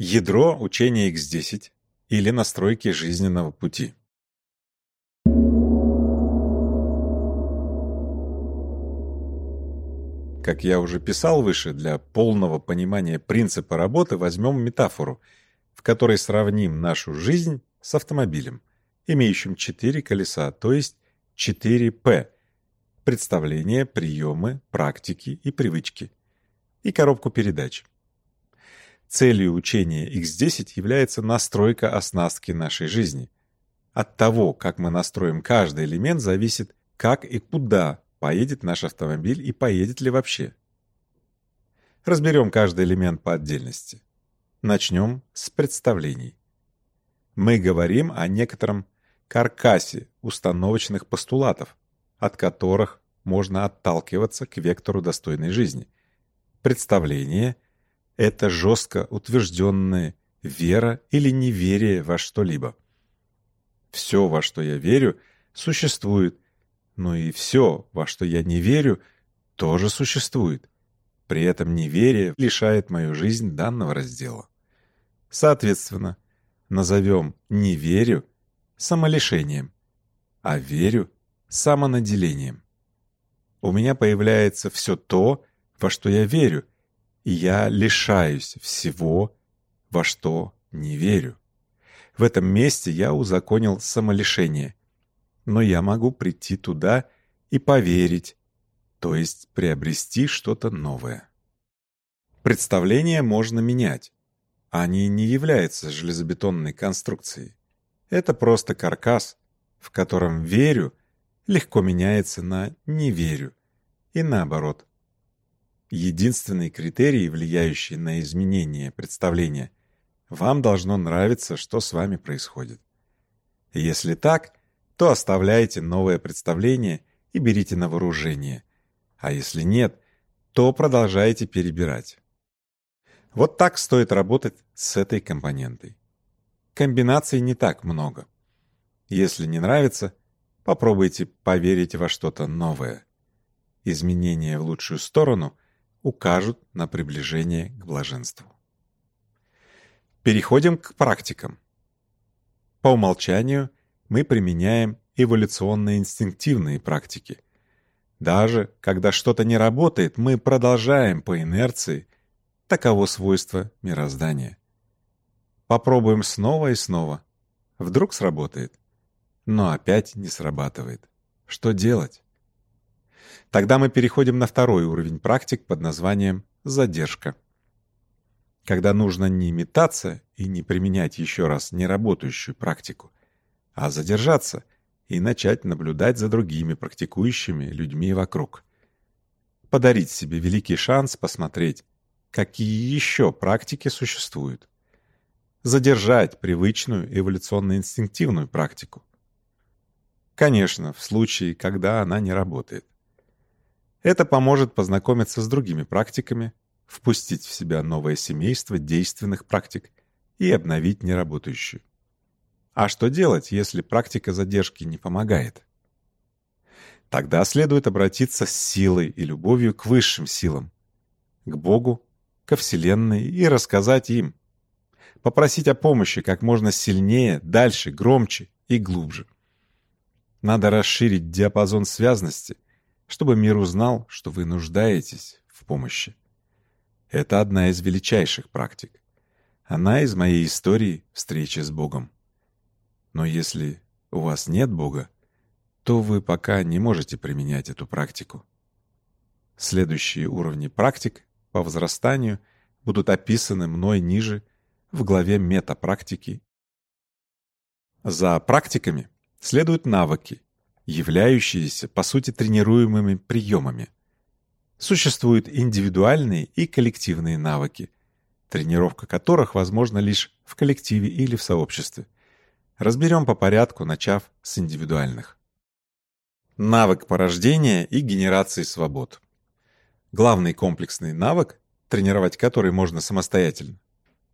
Ядро учения X10 или настройки жизненного пути. Как я уже писал выше, для полного понимания принципа работы возьмем метафору, в которой сравним нашу жизнь с автомобилем, имеющим четыре колеса, то есть 4 П – представления, приемы, практики и привычки, и коробку передач – Целью учения X10 является настройка оснастки нашей жизни. От того, как мы настроим каждый элемент, зависит, как и куда поедет наш автомобиль и поедет ли вообще. Разберем каждый элемент по отдельности. Начнем с представлений. Мы говорим о некотором каркасе установочных постулатов, от которых можно отталкиваться к вектору достойной жизни. Представление – это жестко утвержденная вера или неверие во что-либо. Все, во что я верю, существует, но и все, во что я не верю, тоже существует. При этом неверие лишает мою жизнь данного раздела. Соответственно, назовем «не верю» самолишением, а «верю» самонаделением. У меня появляется все то, во что я верю – я лишаюсь всего, во что не верю. В этом месте я узаконил самолишение, но я могу прийти туда и поверить, то есть приобрести что-то новое. Представления можно менять. Они не являются железобетонной конструкцией. Это просто каркас, в котором верю легко меняется на не верю и наоборот единственный критерий, влияющий на изменение представления. Вам должно нравиться, что с вами происходит. Если так, то оставляйте новое представление и берите на вооружение. А если нет, то продолжайте перебирать. Вот так стоит работать с этой компонентой. Комбинаций не так много. Если не нравится, попробуйте поверить во что-то новое. Изменение в лучшую сторону – укажут на приближение к блаженству. Переходим к практикам. По умолчанию мы применяем эволюционно-инстинктивные практики. Даже когда что-то не работает, мы продолжаем по инерции таково свойство мироздания. Попробуем снова и снова. Вдруг сработает, но опять не срабатывает. Что делать? Тогда мы переходим на второй уровень практик под названием «задержка». Когда нужно не метаться и не применять еще раз неработающую практику, а задержаться и начать наблюдать за другими практикующими людьми вокруг. Подарить себе великий шанс посмотреть, какие еще практики существуют. Задержать привычную эволюционно-инстинктивную практику. Конечно, в случае, когда она не работает. Это поможет познакомиться с другими практиками, впустить в себя новое семейство действенных практик и обновить неработающую. А что делать, если практика задержки не помогает? Тогда следует обратиться с силой и любовью к высшим силам, к Богу, ко Вселенной и рассказать им. Попросить о помощи как можно сильнее, дальше, громче и глубже. Надо расширить диапазон связности – чтобы мир узнал, что вы нуждаетесь в помощи. Это одна из величайших практик. Она из моей истории встречи с Богом. Но если у вас нет Бога, то вы пока не можете применять эту практику. Следующие уровни практик по возрастанию будут описаны мной ниже в главе метапрактики. За практиками следуют навыки, являющиеся, по сути, тренируемыми приемами. Существуют индивидуальные и коллективные навыки, тренировка которых возможна лишь в коллективе или в сообществе. Разберем по порядку, начав с индивидуальных. Навык порождения и генерации свобод. Главный комплексный навык, тренировать который можно самостоятельно,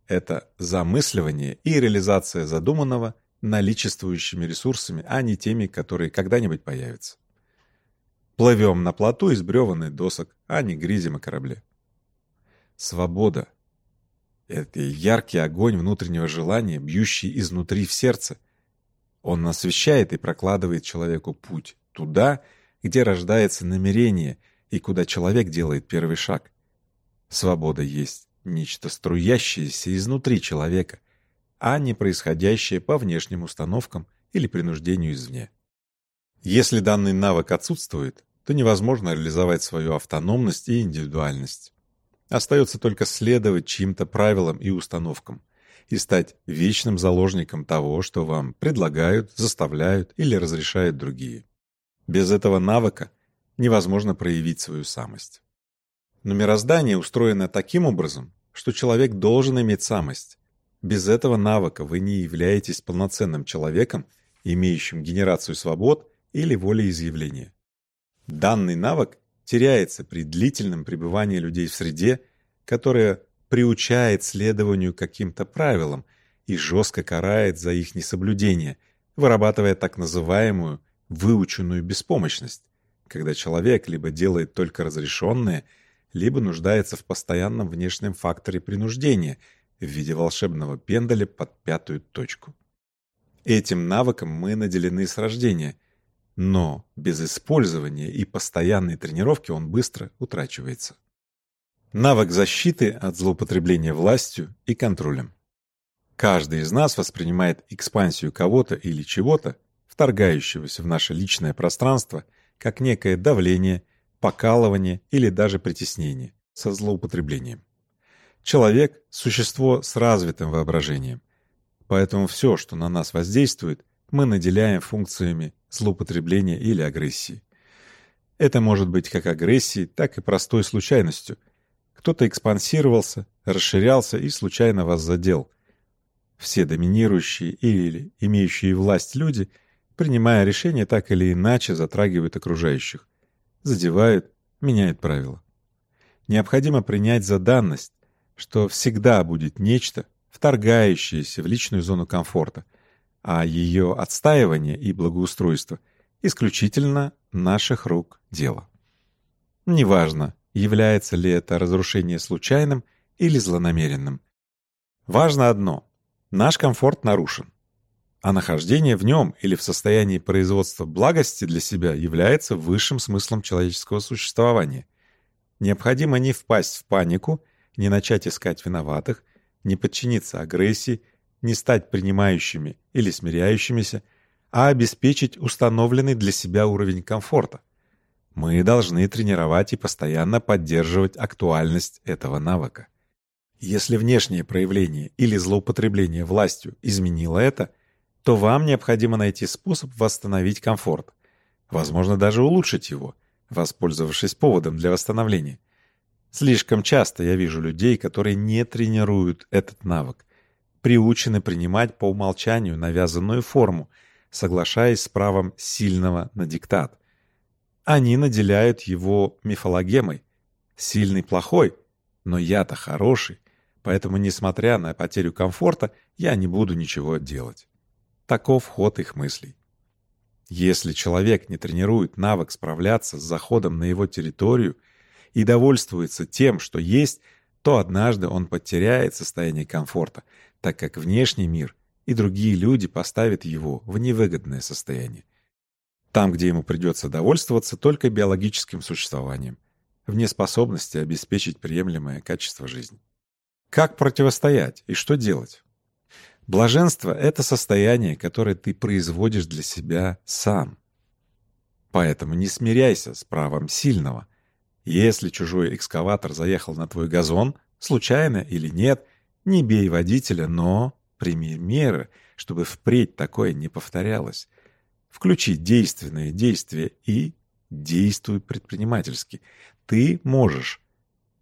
это замысливание и реализация задуманного – наличествующими ресурсами, а не теми, которые когда-нибудь появятся. Плывем на плоту из бревен и досок, а не грязем и корабле. Свобода — это яркий огонь внутреннего желания, бьющий изнутри в сердце. Он освещает и прокладывает человеку путь туда, где рождается намерение и куда человек делает первый шаг. Свобода есть нечто струящееся изнутри человека, а не происходящее по внешним установкам или принуждению извне. Если данный навык отсутствует, то невозможно реализовать свою автономность и индивидуальность. Остается только следовать чьим-то правилам и установкам и стать вечным заложником того, что вам предлагают, заставляют или разрешают другие. Без этого навыка невозможно проявить свою самость. Но мироздание устроено таким образом, что человек должен иметь самость, без этого навыка вы не являетесь полноценным человеком, имеющим генерацию свобод или волеизъявления. Данный навык теряется при длительном пребывании людей в среде, которая приучает следованию каким-то правилам и жестко карает за их несоблюдение, вырабатывая так называемую выученную беспомощность, когда человек либо делает только разрешенное, либо нуждается в постоянном внешнем факторе принуждения – в виде волшебного пендаля под пятую точку. Этим навыком мы наделены с рождения, но без использования и постоянной тренировки он быстро утрачивается. Навык защиты от злоупотребления властью и контролем. Каждый из нас воспринимает экспансию кого-то или чего-то, вторгающегося в наше личное пространство, как некое давление, покалывание или даже притеснение со злоупотреблением. Человек – существо с развитым воображением. Поэтому все, что на нас воздействует, мы наделяем функциями злоупотребления или агрессии. Это может быть как агрессией, так и простой случайностью. Кто-то экспансировался, расширялся и случайно вас задел. Все доминирующие или имеющие власть люди, принимая решения, так или иначе затрагивают окружающих. Задевают, меняют правила. Необходимо принять за данность, что всегда будет нечто, вторгающееся в личную зону комфорта, а ее отстаивание и благоустройство – исключительно наших рук дело. Неважно, является ли это разрушение случайным или злонамеренным. Важно одно – наш комфорт нарушен, а нахождение в нем или в состоянии производства благости для себя является высшим смыслом человеческого существования. Необходимо не впасть в панику – не начать искать виноватых, не подчиниться агрессии, не стать принимающими или смиряющимися, а обеспечить установленный для себя уровень комфорта. Мы должны тренировать и постоянно поддерживать актуальность этого навыка. Если внешнее проявление или злоупотребление властью изменило это, то вам необходимо найти способ восстановить комфорт, возможно, даже улучшить его, воспользовавшись поводом для восстановления. Слишком часто я вижу людей, которые не тренируют этот навык, приучены принимать по умолчанию навязанную форму, соглашаясь с правом сильного на диктат. Они наделяют его мифологемой. Сильный плохой, но я-то хороший, поэтому, несмотря на потерю комфорта, я не буду ничего делать. Таков ход их мыслей. Если человек не тренирует навык справляться с заходом на его территорию – и довольствуется тем, что есть, то однажды он потеряет состояние комфорта, так как внешний мир и другие люди поставят его в невыгодное состояние. Там, где ему придется довольствоваться только биологическим существованием, вне способности обеспечить приемлемое качество жизни. Как противостоять и что делать? Блаженство — это состояние, которое ты производишь для себя сам. Поэтому не смиряйся с правом сильного — если чужой экскаватор заехал на твой газон, случайно или нет, не бей водителя, но прими меры, чтобы впредь такое не повторялось. Включи действенные действия и действуй предпринимательски. Ты можешь.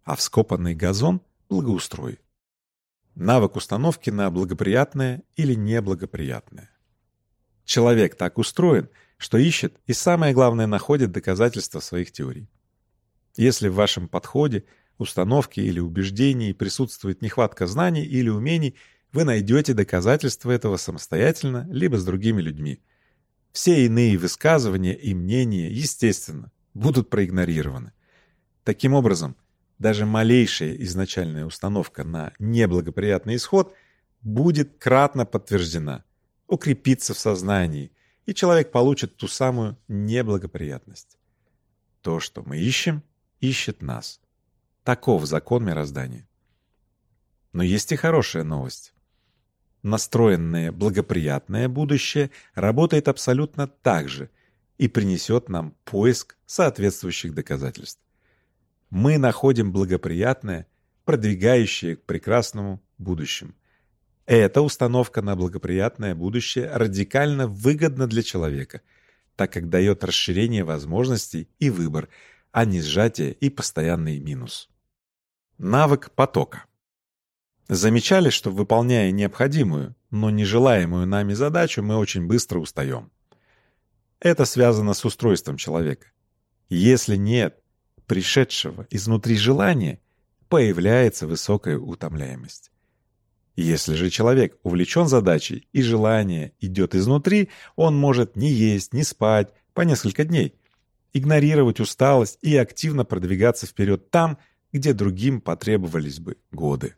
А вскопанный газон благоустрой. Навык установки на благоприятное или неблагоприятное. Человек так устроен, что ищет и, самое главное, находит доказательства своих теорий. Если в вашем подходе, установке или убеждении присутствует нехватка знаний или умений, вы найдете доказательства этого самостоятельно либо с другими людьми. Все иные высказывания и мнения, естественно, будут проигнорированы. Таким образом, даже малейшая изначальная установка на неблагоприятный исход будет кратно подтверждена, укрепится в сознании, и человек получит ту самую неблагоприятность. То, что мы ищем, ищет нас. Таков закон мироздания. Но есть и хорошая новость. Настроенное благоприятное будущее работает абсолютно так же и принесет нам поиск соответствующих доказательств. Мы находим благоприятное, продвигающее к прекрасному будущему. Эта установка на благоприятное будущее радикально выгодна для человека, так как дает расширение возможностей и выбор – а не сжатие и постоянный минус. Навык потока. Замечали, что выполняя необходимую, но нежелаемую нами задачу, мы очень быстро устаем. Это связано с устройством человека. Если нет пришедшего изнутри желания, появляется высокая утомляемость. Если же человек увлечен задачей и желание идет изнутри, он может не есть, не спать по несколько дней – игнорировать усталость и активно продвигаться вперед там, где другим потребовались бы годы.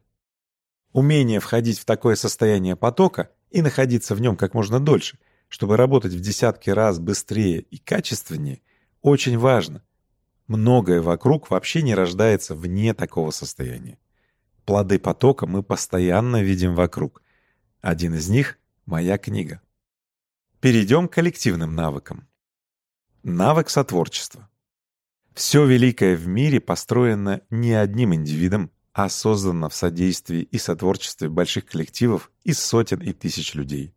Умение входить в такое состояние потока и находиться в нем как можно дольше, чтобы работать в десятки раз быстрее и качественнее, очень важно. Многое вокруг вообще не рождается вне такого состояния. Плоды потока мы постоянно видим вокруг. Один из них – моя книга. Перейдем к коллективным навыкам. Навык сотворчества. Все великое в мире построено не одним индивидом, а создано в содействии и сотворчестве больших коллективов из сотен и тысяч людей.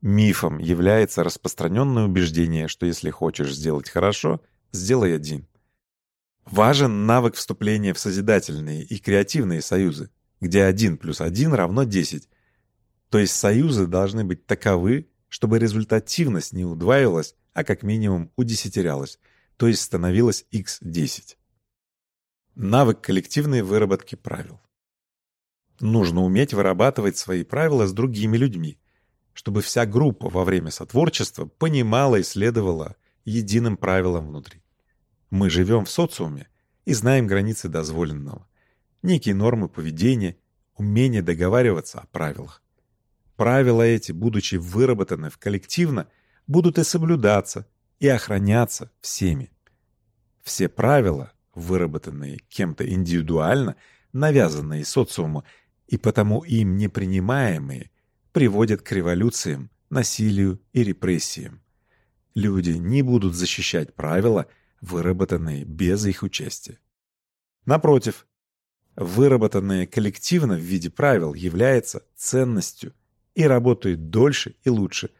Мифом является распространенное убеждение, что если хочешь сделать хорошо, сделай один. Важен навык вступления в созидательные и креативные союзы, где 1 плюс 1 равно 10. То есть союзы должны быть таковы, чтобы результативность не удваивалась, а как минимум удесятерялось, то есть становилось x10. Навык коллективной выработки правил. Нужно уметь вырабатывать свои правила с другими людьми, чтобы вся группа во время сотворчества понимала и следовала единым правилам внутри. Мы живем в социуме и знаем границы дозволенного, некие нормы поведения, умение договариваться о правилах. Правила эти, будучи выработаны в коллективно, будут и соблюдаться, и охраняться всеми. Все правила, выработанные кем-то индивидуально, навязанные социуму и потому им непринимаемые, приводят к революциям, насилию и репрессиям. Люди не будут защищать правила, выработанные без их участия. Напротив, выработанное коллективно в виде правил является ценностью и работает дольше и лучше,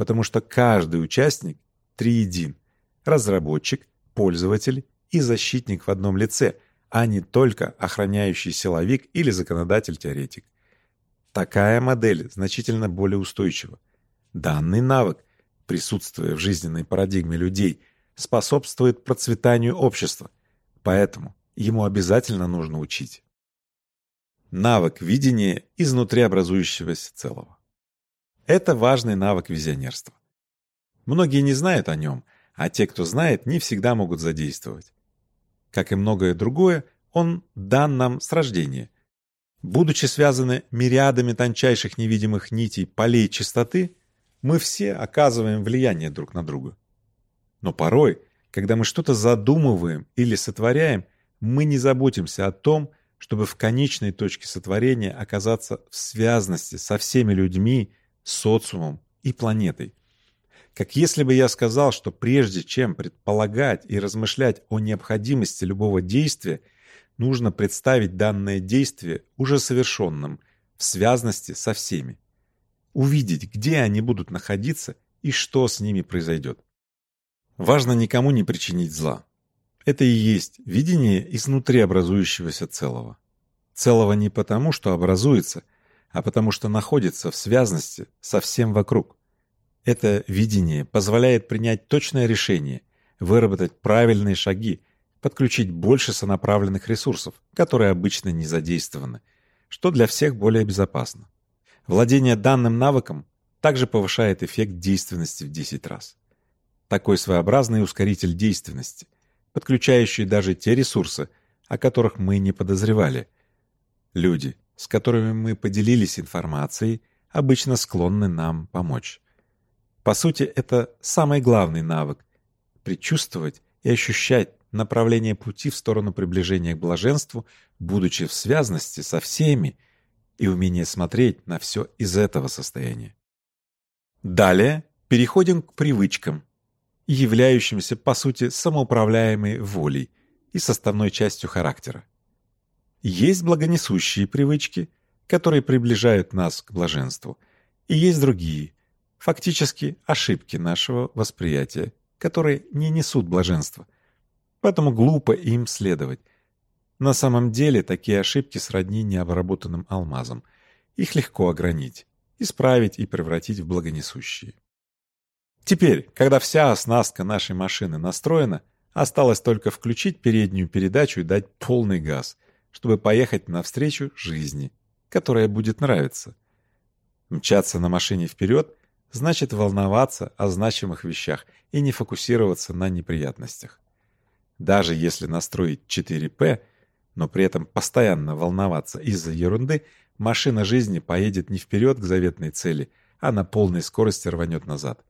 потому что каждый участник триедин – разработчик, пользователь и защитник в одном лице, а не только охраняющий силовик или законодатель-теоретик. Такая модель значительно более устойчива. Данный навык, присутствуя в жизненной парадигме людей, способствует процветанию общества, поэтому ему обязательно нужно учить. Навык видения изнутри образующегося целого. Это важный навык визионерства. Многие не знают о нем, а те, кто знает, не всегда могут задействовать. Как и многое другое, он дан нам с рождения. Будучи связаны мириадами тончайших невидимых нитей полей чистоты, мы все оказываем влияние друг на друга. Но порой, когда мы что-то задумываем или сотворяем, мы не заботимся о том, чтобы в конечной точке сотворения оказаться в связности со всеми людьми, социумом и планетой. Как если бы я сказал, что прежде чем предполагать и размышлять о необходимости любого действия, нужно представить данное действие уже совершенным, в связности со всеми. Увидеть, где они будут находиться и что с ними произойдет. Важно никому не причинить зла. Это и есть видение изнутри образующегося целого. Целого не потому, что образуется – а потому что находится в связности со всем вокруг. Это видение позволяет принять точное решение, выработать правильные шаги, подключить больше сонаправленных ресурсов, которые обычно не задействованы, что для всех более безопасно. Владение данным навыком также повышает эффект действенности в 10 раз. Такой своеобразный ускоритель действенности, подключающий даже те ресурсы, о которых мы не подозревали. Люди – с которыми мы поделились информацией, обычно склонны нам помочь. По сути, это самый главный навык – предчувствовать и ощущать направление пути в сторону приближения к блаженству, будучи в связности со всеми, и умение смотреть на все из этого состояния. Далее переходим к привычкам, являющимся, по сути, самоуправляемой волей и составной частью характера. Есть благонесущие привычки, которые приближают нас к блаженству, и есть другие, фактически ошибки нашего восприятия, которые не несут блаженства. Поэтому глупо им следовать. На самом деле такие ошибки сродни необработанным алмазам. Их легко огранить, исправить и превратить в благонесущие. Теперь, когда вся оснастка нашей машины настроена, осталось только включить переднюю передачу и дать полный газ – чтобы поехать навстречу жизни, которая будет нравиться. Мчаться на машине вперед значит волноваться о значимых вещах и не фокусироваться на неприятностях. Даже если настроить 4П, но при этом постоянно волноваться из-за ерунды, машина жизни поедет не вперед к заветной цели, а на полной скорости рванет назад.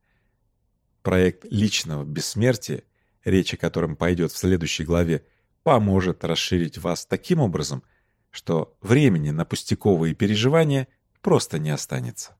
Проект личного бессмертия, речь о котором пойдет в следующей главе, поможет расширить вас таким образом, что времени на пустяковые переживания просто не останется.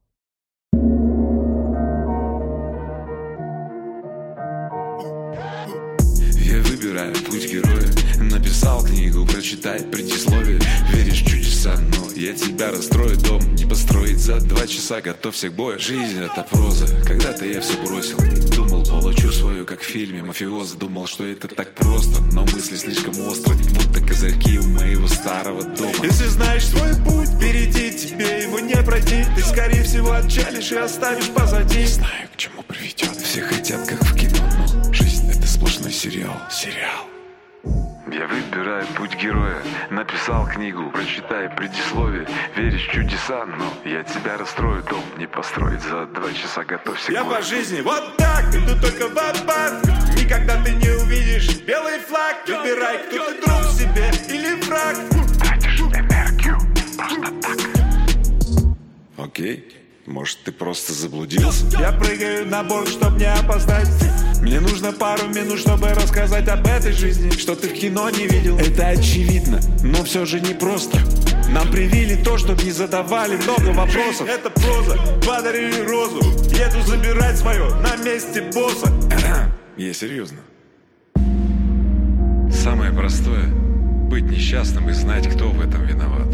Я выбираю путь героя Написал книгу, прочитай предисловие Веришь в чудеса, но я тебя расстрою дом, не построить. За два часа Готов всех боя, жизнь это проза. Когда-то я все бросил, думал получу свою Как в фильме мафиоза, думал, что это так просто Но мысли слишком остры, будто козырьки у моего старого дома. Если знаешь свой путь впереди, тебе его не пройти. Ты скорее всего отчалишь и оставишь позади. Знаю, к чему приведет Все хотят, как в кино, но жизнь это сплошной сериал. Сериал героя Написал книгу, прочитай предисловие. Веришь в чудеса, но я тебя расстрою. Дом не построить. За два часа, готовься Я по жизни вот так, иду только в парк Никогда ты не увидишь белый флаг. Выбирай, кто ты друг себе или враг. Тратишь энергию просто так. Окей, может ты просто заблудился? Я прыгаю на борт, чтоб не опоздать. Мне нужно пару минут, чтобы рассказать об этой жизни Что ты в кино не видел. Это очевидно, но все же не просто нам привили то, чтобы не задавали много вопросов. это проза, подарили розу. Еду забирать свое на месте босса. Я серьезно Самое простое – быть несчастным и знать, кто в этом виноват.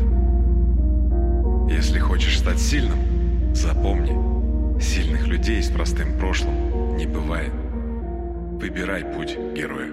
Если хочешь стать сильным, запомни Сильных людей с простым прошлым не бывает. Выбирай путь героя.